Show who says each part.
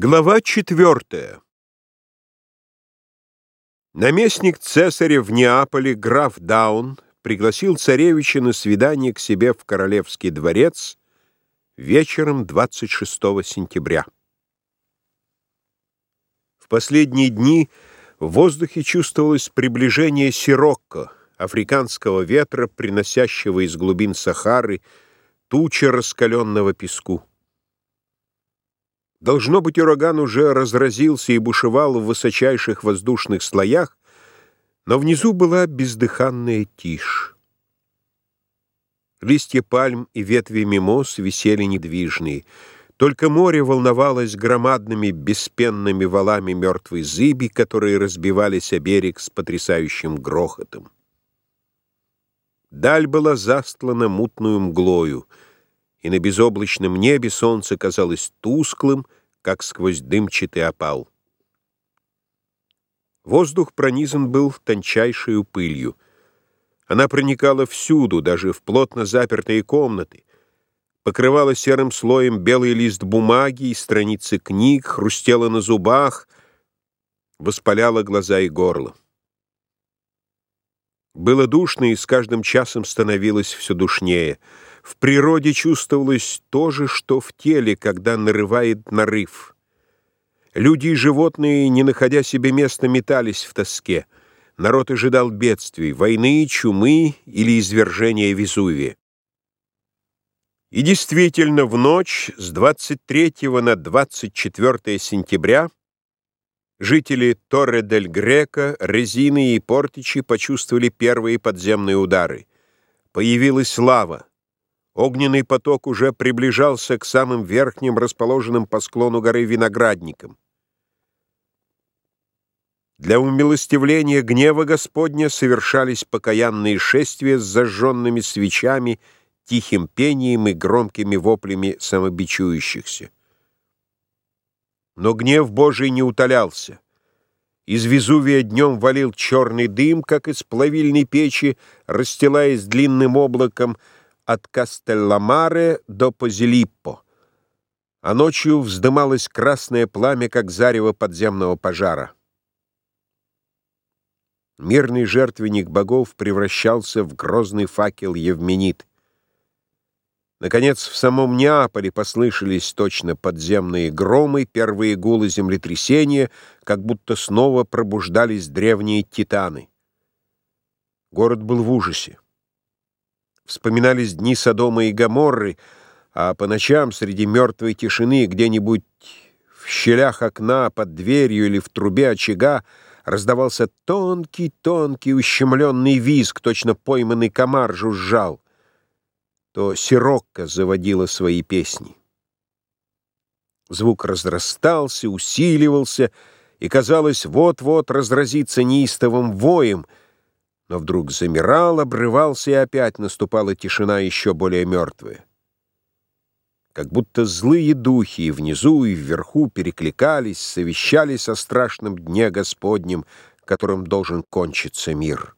Speaker 1: Глава четвертая. Наместник цесаря в Неаполе, граф Даун, пригласил царевича на свидание к себе в Королевский дворец вечером 26 сентября. В последние дни в воздухе чувствовалось приближение сирокко, африканского ветра, приносящего из глубин Сахары тучи раскаленного песку. Должно быть, ураган уже разразился и бушевал в высочайших воздушных слоях, но внизу была бездыханная тишь. Листья пальм и ветви мимоз висели недвижные. Только море волновалось громадными беспенными валами мертвой зыби, которые разбивались о берег с потрясающим грохотом. Даль была застлана мутную мглою — и на безоблачном небе солнце казалось тусклым, как сквозь дымчатый опал. Воздух пронизан был тончайшей пылью. Она проникала всюду, даже в плотно запертые комнаты, покрывала серым слоем белый лист бумаги и страницы книг, хрустела на зубах, воспаляла глаза и горло. Было душно, и с каждым часом становилось все душнее — в природе чувствовалось то же, что в теле, когда нарывает нарыв. Люди и животные, не находя себе места, метались в тоске. Народ ожидал бедствий, войны, чумы или извержения Везувия. И действительно, в ночь с 23 на 24 сентября жители Торре-дель-Грека, Резины и Портичи почувствовали первые подземные удары. Появилась лава. Огненный поток уже приближался к самым верхним, расположенным по склону горы виноградникам. Для умилостивления гнева Господня совершались покаянные шествия с зажженными свечами, тихим пением и громкими воплями самобичующихся. Но гнев Божий не утолялся. Из Везувия днем валил черный дым, как из плавильной печи, расстилаясь длинным облаком, от Кастелламаре до Позилиппо, а ночью вздымалось красное пламя, как зарево подземного пожара. Мирный жертвенник богов превращался в грозный факел Евменит. Наконец, в самом Неаполе послышались точно подземные громы, первые гулы землетрясения, как будто снова пробуждались древние титаны. Город был в ужасе. Вспоминались дни Содома и Гоморры, а по ночам среди мертвой тишины где-нибудь в щелях окна, под дверью или в трубе очага раздавался тонкий-тонкий ущемленный визг, точно пойманный комар жужжал. То сирокко заводила свои песни. Звук разрастался, усиливался, и, казалось, вот-вот разразится неистовым воем — но вдруг замирал, обрывался, и опять наступала тишина еще более мертвая. Как будто злые духи и внизу, и вверху перекликались, совещались о страшном дне Господнем, которым должен кончиться мир.